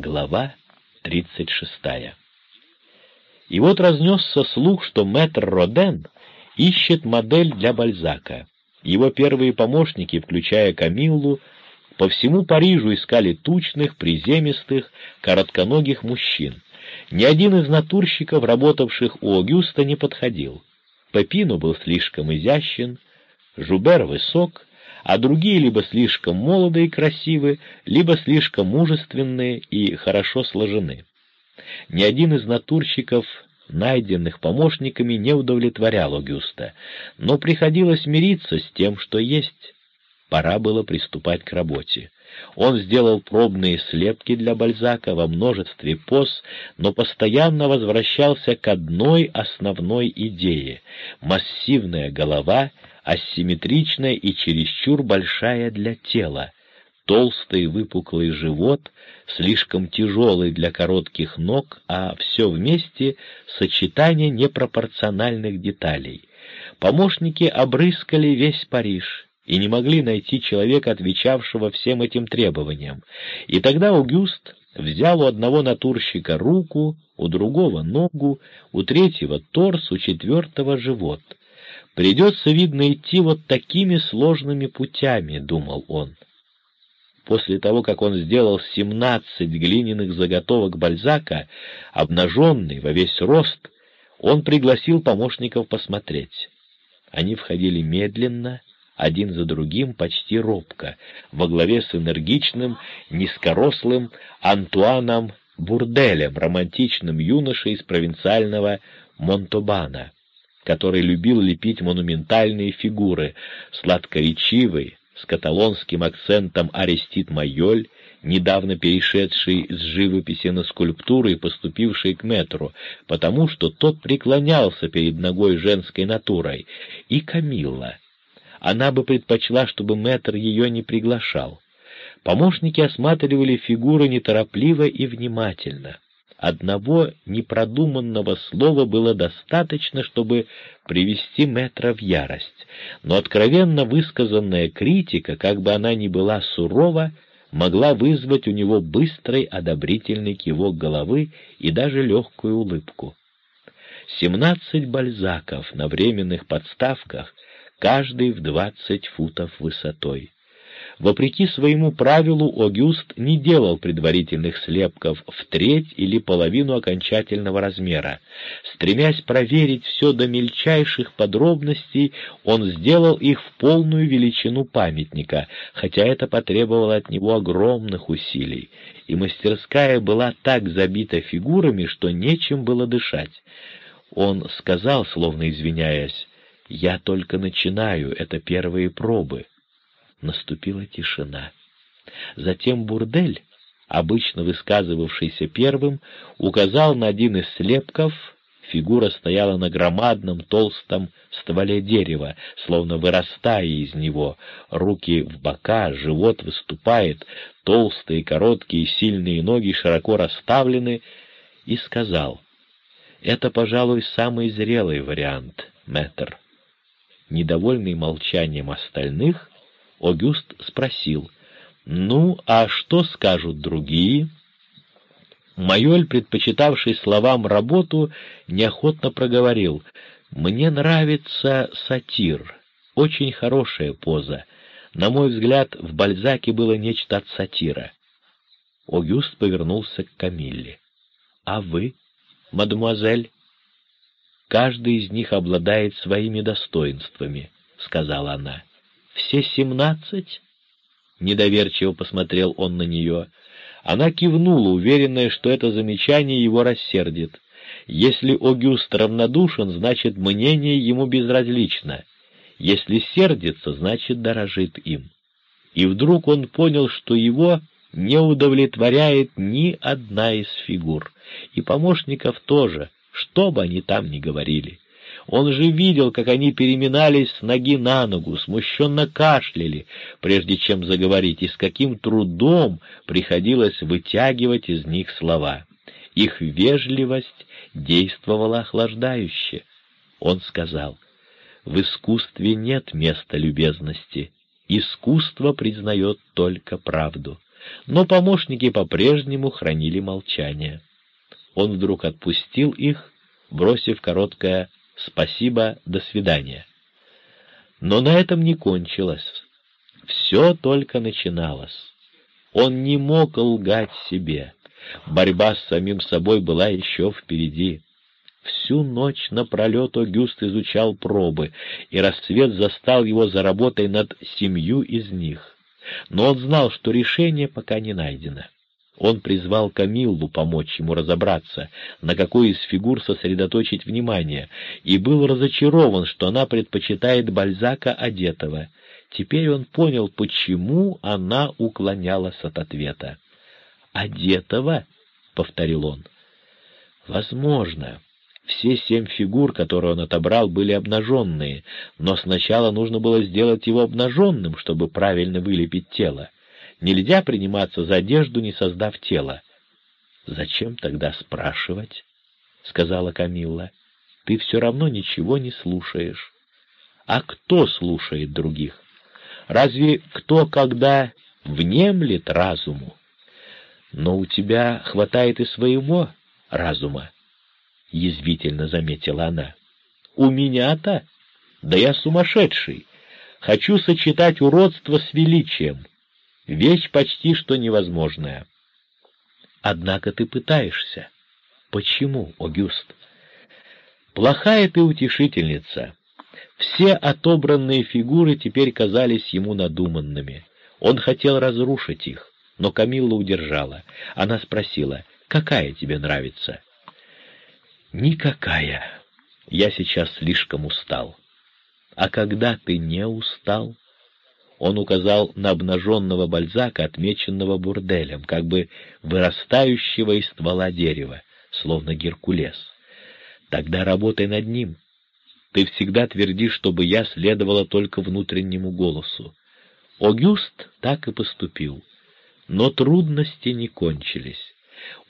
Глава 36. И вот разнесся слух, что мэтр Роден ищет модель для Бальзака. Его первые помощники, включая Камиллу, по всему Парижу искали тучных, приземистых, коротконогих мужчин. Ни один из натурщиков, работавших у Огюста, не подходил. Пепину был слишком изящен, Жубер высок, а другие либо слишком молоды и красивы, либо слишком мужественные и хорошо сложены. Ни один из натурщиков, найденных помощниками, не удовлетворял Огюста, но приходилось мириться с тем, что есть. Пора было приступать к работе. Он сделал пробные слепки для Бальзака во множестве поз, но постоянно возвращался к одной основной идее — массивная голова, асимметричная и чересчур большая для тела, толстый выпуклый живот, слишком тяжелый для коротких ног, а все вместе — сочетание непропорциональных деталей. Помощники обрыскали весь Париж — и не могли найти человека, отвечавшего всем этим требованиям. И тогда Аугюст взял у одного натурщика руку, у другого ногу, у третьего торс, у четвертого живот. «Придется, видно, идти вот такими сложными путями», — думал он. После того, как он сделал семнадцать глиняных заготовок Бальзака, обнаженный во весь рост, он пригласил помощников посмотреть. Они входили медленно, один за другим почти робко, во главе с энергичным, низкорослым Антуаном Бурделем, романтичным юношей из провинциального Монтобана, который любил лепить монументальные фигуры, сладкоречивый, с каталонским акцентом Арестит Майоль, недавно перешедший с живописи на скульптуру и поступивший к метру, потому что тот преклонялся перед ногой женской натурой, и Камилла, она бы предпочла, чтобы мэтр ее не приглашал. Помощники осматривали фигуры неторопливо и внимательно. Одного непродуманного слова было достаточно, чтобы привести мэтра в ярость, но откровенно высказанная критика, как бы она ни была сурова, могла вызвать у него быстрый одобрительный кивок головы и даже легкую улыбку. Семнадцать бальзаков на временных подставках — каждый в двадцать футов высотой. Вопреки своему правилу Огюст не делал предварительных слепков в треть или половину окончательного размера. Стремясь проверить все до мельчайших подробностей, он сделал их в полную величину памятника, хотя это потребовало от него огромных усилий, и мастерская была так забита фигурами, что нечем было дышать. Он сказал, словно извиняясь, я только начинаю, это первые пробы. Наступила тишина. Затем Бурдель, обычно высказывавшийся первым, указал на один из слепков, фигура стояла на громадном толстом стволе дерева, словно вырастая из него, руки в бока, живот выступает, толстые, короткие, сильные ноги широко расставлены, и сказал, «Это, пожалуй, самый зрелый вариант, мэтр». Недовольный молчанием остальных, Огюст спросил, «Ну, а что скажут другие?» Майоль, предпочитавший словам работу, неохотно проговорил, «Мне нравится сатир, очень хорошая поза. На мой взгляд, в Бальзаке было нечто от сатира». Огюст повернулся к Камилле. «А вы, мадемуазель?» Каждый из них обладает своими достоинствами, — сказала она. — Все семнадцать? Недоверчиво посмотрел он на нее. Она кивнула, уверенная, что это замечание его рассердит. Если Огюст равнодушен, значит, мнение ему безразлично. Если сердится, значит, дорожит им. И вдруг он понял, что его не удовлетворяет ни одна из фигур, и помощников тоже — что бы они там ни говорили. Он же видел, как они переминались с ноги на ногу, смущенно кашляли, прежде чем заговорить, и с каким трудом приходилось вытягивать из них слова. Их вежливость действовала охлаждающе. Он сказал, «В искусстве нет места любезности. Искусство признает только правду. но помощники по-прежнему хранили молчание. Он вдруг отпустил их, бросив короткое «спасибо, до свидания». Но на этом не кончилось. Все только начиналось. Он не мог лгать себе. Борьба с самим собой была еще впереди. Всю ночь напролет Огюст изучал пробы, и рассвет застал его за работой над семью из них. Но он знал, что решение пока не найдено. Он призвал Камиллу помочь ему разобраться, на какой из фигур сосредоточить внимание, и был разочарован, что она предпочитает Бальзака одетого. Теперь он понял, почему она уклонялась от ответа. «Одетого?» — повторил он. «Возможно. Все семь фигур, которые он отобрал, были обнаженные, но сначала нужно было сделать его обнаженным, чтобы правильно вылепить тело. Нельзя приниматься за одежду, не создав тело. «Зачем тогда спрашивать?» — сказала Камилла. «Ты все равно ничего не слушаешь». «А кто слушает других? Разве кто когда внемлет разуму? Но у тебя хватает и своего разума, — язвительно заметила она. «У меня-то? Да я сумасшедший. Хочу сочетать уродство с величием. Вещь почти что невозможная. Однако ты пытаешься. Почему, Огюст? Плохая ты утешительница. Все отобранные фигуры теперь казались ему надуманными. Он хотел разрушить их, но Камилла удержала. Она спросила, какая тебе нравится? Никакая. Я сейчас слишком устал. А когда ты не устал? Он указал на обнаженного Бальзака, отмеченного бурделем, как бы вырастающего из ствола дерева, словно Геркулес. «Тогда работай над ним. Ты всегда твердишь, чтобы я следовала только внутреннему голосу». Огюст так и поступил. Но трудности не кончились.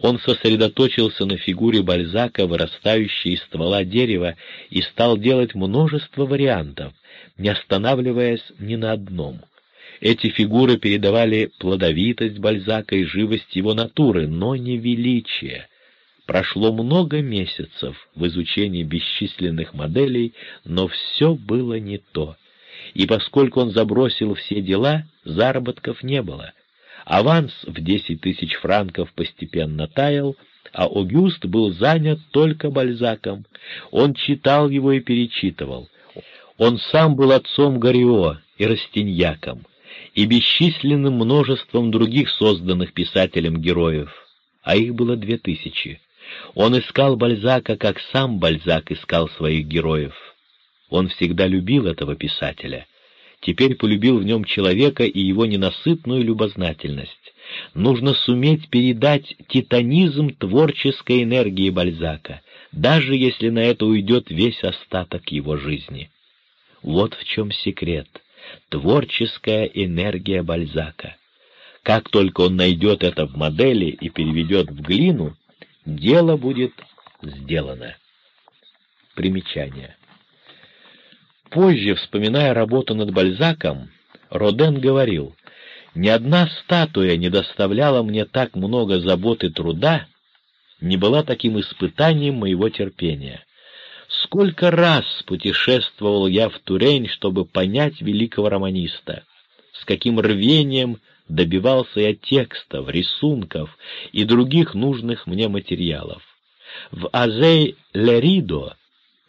Он сосредоточился на фигуре Бальзака, вырастающей из ствола дерева, и стал делать множество вариантов, не останавливаясь ни на одном. Эти фигуры передавали плодовитость Бальзака и живость его натуры, но не величие. Прошло много месяцев в изучении бесчисленных моделей, но все было не то. И поскольку он забросил все дела, заработков не было. Аванс в десять тысяч франков постепенно таял, а Огюст был занят только Бальзаком. Он читал его и перечитывал. Он сам был отцом Горио и Растиньяком, и бесчисленным множеством других созданных писателем героев, а их было две тысячи. Он искал Бальзака, как сам Бальзак искал своих героев. Он всегда любил этого писателя — теперь полюбил в нем человека и его ненасытную любознательность. Нужно суметь передать титанизм творческой энергии Бальзака, даже если на это уйдет весь остаток его жизни. Вот в чем секрет. Творческая энергия Бальзака. Как только он найдет это в модели и переведет в глину, дело будет сделано. Примечание. Позже, вспоминая работу над Бальзаком, Роден говорил, «Ни одна статуя не доставляла мне так много забот и труда, не была таким испытанием моего терпения. Сколько раз путешествовал я в Турень, чтобы понять великого романиста, с каким рвением добивался я текстов, рисунков и других нужных мне материалов. В Азей-Леридо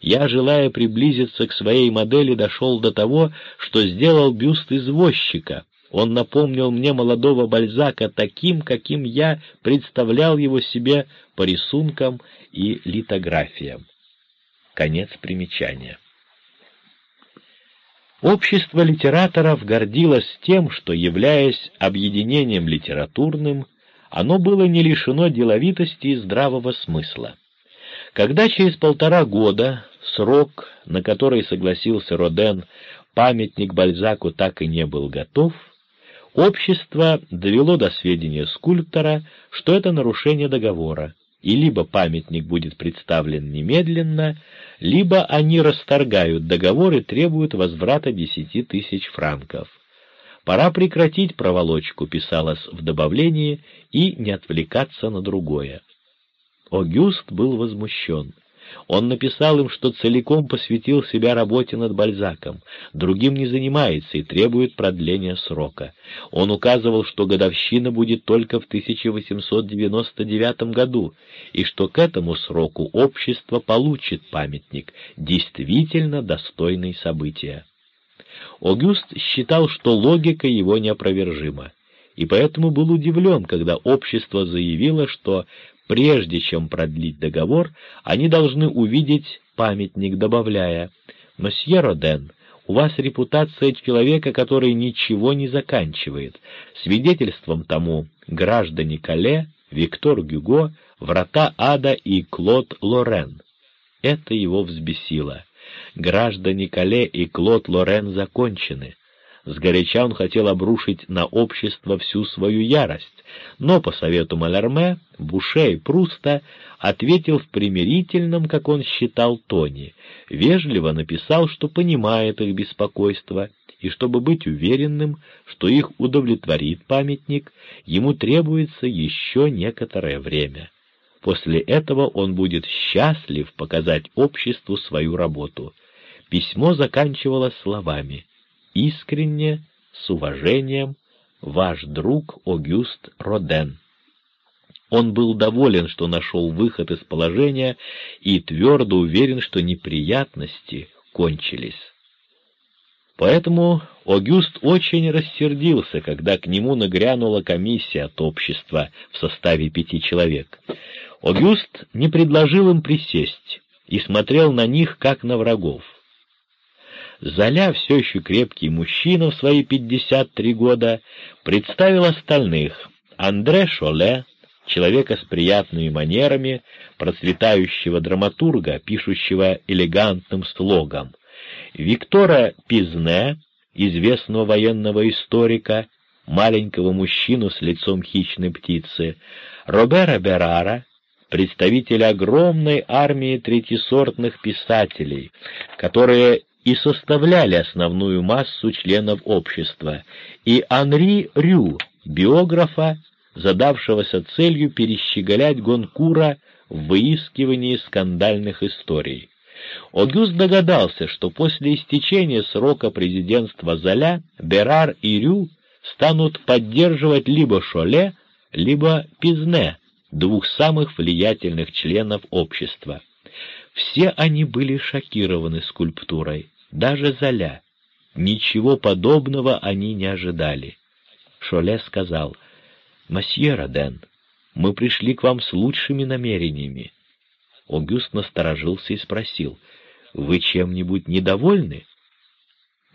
я, желая приблизиться к своей модели, дошел до того, что сделал бюст извозчика. Он напомнил мне молодого Бальзака таким, каким я представлял его себе по рисункам и литографиям. Конец примечания. Общество литераторов гордилось тем, что, являясь объединением литературным, оно было не лишено деловитости и здравого смысла. Когда через полтора года срок, на который согласился Роден, памятник Бальзаку так и не был готов, общество довело до сведения скульптора, что это нарушение договора, и либо памятник будет представлен немедленно, либо они расторгают договор и требуют возврата десяти тысяч франков. Пора прекратить проволочку, писалось в добавлении, и не отвлекаться на другое. Огюст был возмущен. Он написал им, что целиком посвятил себя работе над Бальзаком, другим не занимается и требует продления срока. Он указывал, что годовщина будет только в 1899 году, и что к этому сроку общество получит памятник, действительно достойный события. Огюст считал, что логика его неопровержима, и поэтому был удивлен, когда общество заявило, что Прежде чем продлить договор, они должны увидеть памятник, добавляя «Мосье Роден, у вас репутация человека, который ничего не заканчивает. Свидетельством тому граждане Кале, Виктор Гюго, Врата Ада и Клод Лорен». Это его взбесило. Граждане Кале и Клод Лорен закончены. Сгоряча он хотел обрушить на общество всю свою ярость, но по совету Малярме, Буше и Пруста ответил в примирительном, как он считал, тоне, вежливо написал, что понимает их беспокойство, и чтобы быть уверенным, что их удовлетворит памятник, ему требуется еще некоторое время. После этого он будет счастлив показать обществу свою работу. Письмо заканчивалось словами Искренне, с уважением, ваш друг Огюст Роден. Он был доволен, что нашел выход из положения, и твердо уверен, что неприятности кончились. Поэтому Огюст очень рассердился, когда к нему нагрянула комиссия от общества в составе пяти человек. Огюст не предложил им присесть и смотрел на них, как на врагов. Золя, все еще крепкий мужчина в свои 53 года, представил остальных — Андре Шоле, человека с приятными манерами, процветающего драматурга, пишущего элегантным слогом, Виктора Пизне, известного военного историка, маленького мужчину с лицом хищной птицы, Робера Берара, представителя огромной армии третьесортных писателей, которые и составляли основную массу членов общества, и Анри Рю, биографа, задавшегося целью перещеголять Гонкура в выискивании скандальных историй. Огюст догадался, что после истечения срока президентства Золя Берар и Рю станут поддерживать либо Шоле, либо Пизне, двух самых влиятельных членов общества. Все они были шокированы скульптурой, даже Золя. Ничего подобного они не ожидали. Шоле сказал, «Мосье Роден, мы пришли к вам с лучшими намерениями». Огюст насторожился и спросил, «Вы чем-нибудь недовольны?»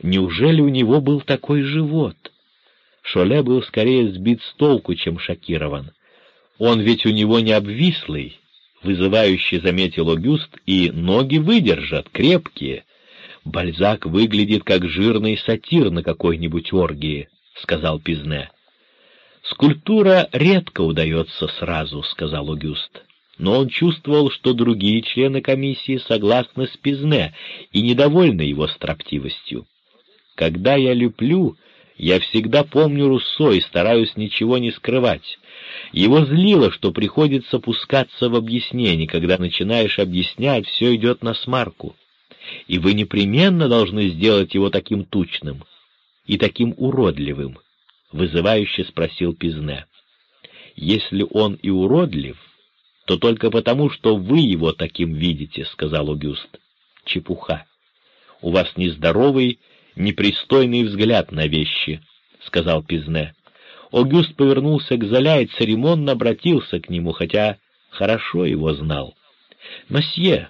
Неужели у него был такой живот? Шоле был скорее сбит с толку, чем шокирован. Он ведь у него не обвислый, вызывающе заметил Огюст, и ноги выдержат, крепкие. Бальзак выглядит как жирный сатир на какой-нибудь оргии, — сказал Пизне. «Скульптура редко удается сразу», — сказал Огюст. Но он чувствовал, что другие члены комиссии согласны с Пизне и недовольны его строптивостью. «Когда я люблю, я всегда помню Руссо и стараюсь ничего не скрывать. Его злило, что приходится пускаться в объяснение. Когда начинаешь объяснять, все идет на смарку. И вы непременно должны сделать его таким тучным и таким уродливым, — вызывающе спросил Пизне. Если он и уродлив, то только потому, что вы его таким видите, — сказал Огюст. Чепуха. У вас нездоровый, непристойный взгляд на вещи, — сказал Пизне. Огюст повернулся к Золя и церемонно обратился к нему, хотя хорошо его знал. «Мосье,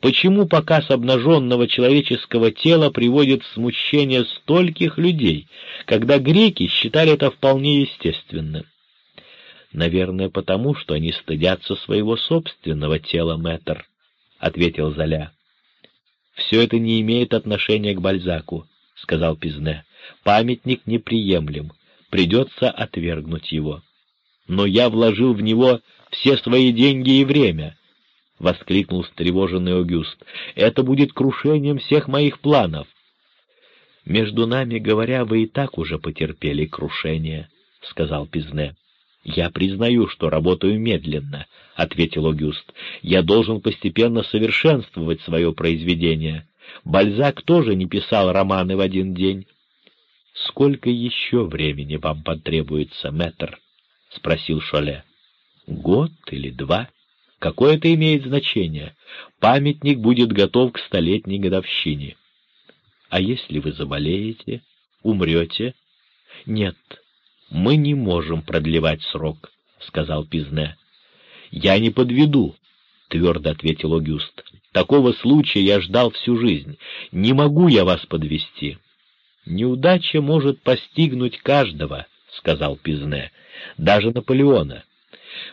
почему показ обнаженного человеческого тела приводит в смущение стольких людей, когда греки считали это вполне естественным?» «Наверное, потому, что они стыдятся своего собственного тела, мэтр», — ответил Золя. «Все это не имеет отношения к Бальзаку», — сказал Пизне. «Памятник неприемлем придется отвергнуть его. Но я вложил в него все свои деньги и время, — воскликнул встревоженный Огюст. — Это будет крушением всех моих планов. «Между нами говоря, вы и так уже потерпели крушение», — сказал Пизне. «Я признаю, что работаю медленно», — ответил Огюст. «Я должен постепенно совершенствовать свое произведение. Бальзак тоже не писал романы в один день». «Сколько еще времени вам потребуется, мэтр?» — спросил Шоле. «Год или два? Какое это имеет значение? Памятник будет готов к столетней годовщине». А если вы заболеете, умрете? Нет, мы не можем продлевать срок, — сказал Пизне. Я не подведу, — твердо ответил Огюст. Такого случая я ждал всю жизнь. Не могу я вас подвести. Неудача может постигнуть каждого, — сказал Пизне, — даже Наполеона.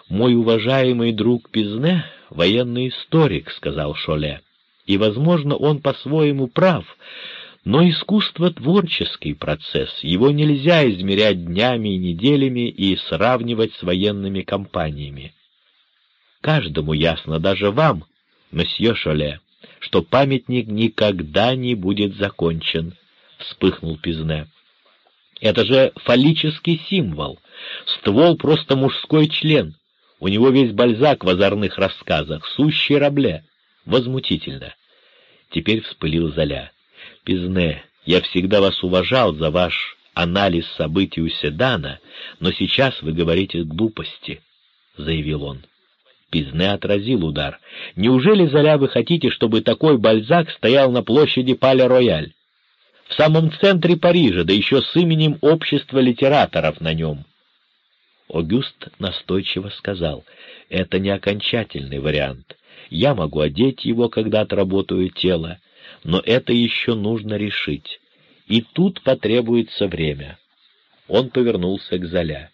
Мой уважаемый друг Пизне — военный историк, — сказал Шоле, — и, возможно, он по-своему прав, но искусство — творческий процесс, его нельзя измерять днями и неделями и сравнивать с военными кампаниями. Каждому ясно, даже вам, месье Шоле, что памятник никогда не будет закончен, — вспыхнул Пизне. Это же фаллический символ, ствол просто мужской член, у него весь бальзак в озорных рассказах, сущий рабле. Возмутительно. Теперь вспылил Золя. Пизне, я всегда вас уважал за ваш анализ событий у Седана, но сейчас вы говорите глупости, — заявил он. Пизне отразил удар. «Неужели, Заря, вы хотите, чтобы такой бальзак стоял на площади Пале-Рояль? В самом центре Парижа, да еще с именем общества литераторов на нем». Огюст настойчиво сказал, «Это не окончательный вариант. Я могу одеть его, когда отработаю тело, но это еще нужно решить. И тут потребуется время. Он повернулся к Золя.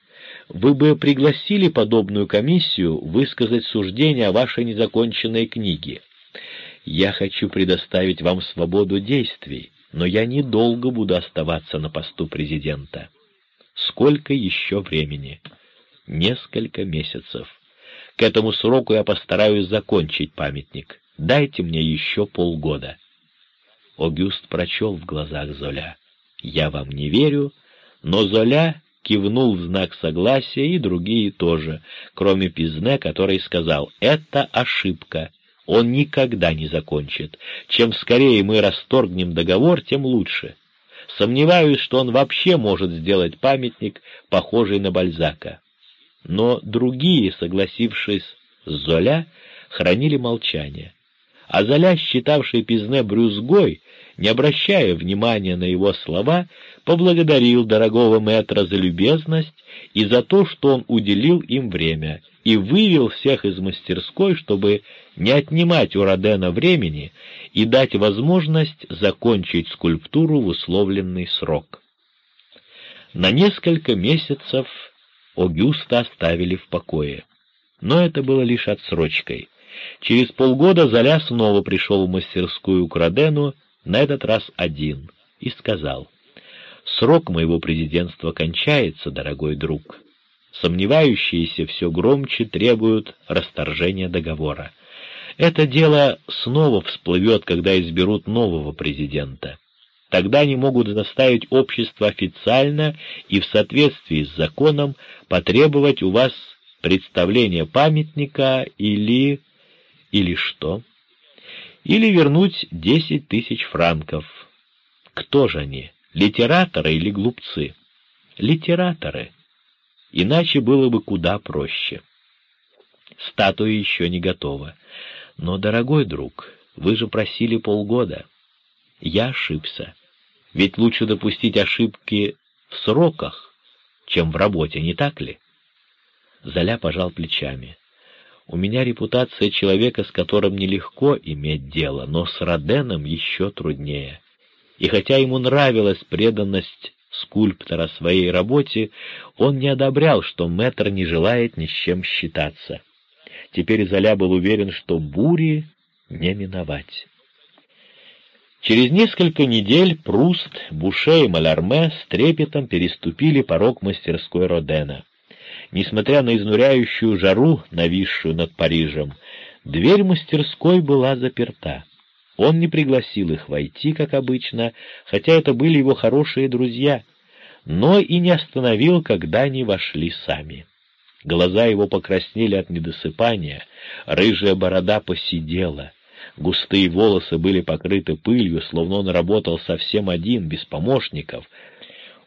«Вы бы пригласили подобную комиссию высказать суждение о вашей незаконченной книге. Я хочу предоставить вам свободу действий, но я недолго буду оставаться на посту президента. Сколько еще времени? Несколько месяцев. К этому сроку я постараюсь закончить памятник. Дайте мне еще полгода». Огюст прочел в глазах Золя. «Я вам не верю», но Золя кивнул в знак согласия, и другие тоже, кроме Пизне, который сказал «это ошибка». Он никогда не закончит. Чем скорее мы расторгнем договор, тем лучше. Сомневаюсь, что он вообще может сделать памятник, похожий на Бальзака. Но другие, согласившись с Золя, хранили молчание. А считавший Пизне брюзгой, не обращая внимания на его слова, поблагодарил дорогого мэтра за любезность и за то, что он уделил им время, и вывел всех из мастерской, чтобы не отнимать у Родена времени и дать возможность закончить скульптуру в условленный срок. На несколько месяцев Огюста оставили в покое. Но это было лишь отсрочкой. Через полгода Золя снова пришел в мастерскую к Родену на этот раз один, и сказал, «Срок моего президентства кончается, дорогой друг. Сомневающиеся все громче требуют расторжения договора. Это дело снова всплывет, когда изберут нового президента. Тогда они могут заставить общество официально и в соответствии с законом потребовать у вас представления памятника или... или что?» или вернуть десять тысяч франков. Кто же они, литераторы или глупцы? Литераторы. Иначе было бы куда проще. Статуя еще не готова. Но, дорогой друг, вы же просили полгода. Я ошибся. Ведь лучше допустить ошибки в сроках, чем в работе, не так ли? Золя пожал плечами. У меня репутация человека, с которым нелегко иметь дело, но с Роденом еще труднее. И хотя ему нравилась преданность скульптора своей работе, он не одобрял, что мэтр не желает ни с чем считаться. Теперь Золя был уверен, что бури не миновать. Через несколько недель Пруст, Буше и Малярме с трепетом переступили порог мастерской Родена. Несмотря на изнуряющую жару, нависшую над Парижем, дверь мастерской была заперта. Он не пригласил их войти, как обычно, хотя это были его хорошие друзья, но и не остановил, когда они вошли сами. Глаза его покраснели от недосыпания, рыжая борода посидела, густые волосы были покрыты пылью, словно он работал совсем один, без помощников.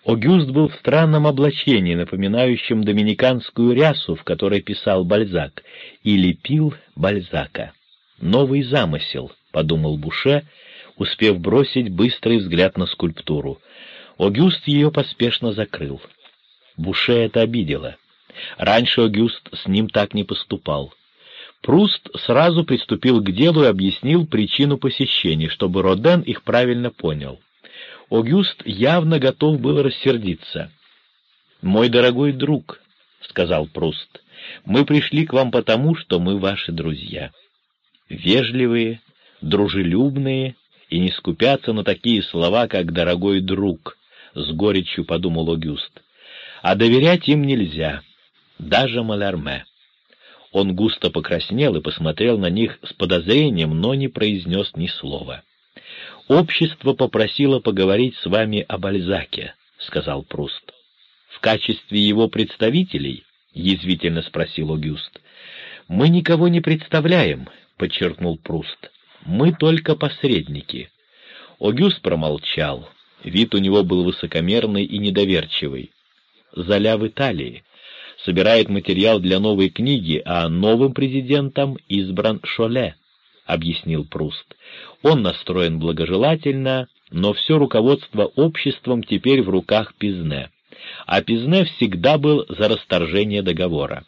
Огюст был в странном облачении, напоминающем доминиканскую рясу, в которой писал Бальзак, и лепил Бальзака. «Новый замысел», — подумал Буше, успев бросить быстрый взгляд на скульптуру. Огюст ее поспешно закрыл. Буше это обидело. Раньше Огюст с ним так не поступал. Пруст сразу приступил к делу и объяснил причину посещения, чтобы Роден их правильно понял. Огюст явно готов был рассердиться. «Мой дорогой друг», — сказал Пруст, — «мы пришли к вам потому, что мы ваши друзья. Вежливые, дружелюбные и не скупятся на такие слова, как «дорогой друг», — с горечью подумал Огюст. «А доверять им нельзя» даже Малярме. Он густо покраснел и посмотрел на них с подозрением, но не произнес ни слова. «Общество попросило поговорить с вами о Бальзаке», — сказал Пруст. «В качестве его представителей?» — язвительно спросил Огюст. «Мы никого не представляем», — подчеркнул Пруст. «Мы только посредники». Огюст промолчал. Вид у него был высокомерный и недоверчивый. «Золя в Италии собирает материал для новой книги, а новым президентом избран Шоле, — объяснил Пруст. Он настроен благожелательно, но все руководство обществом теперь в руках Пизне. А Пизне всегда был за расторжение договора.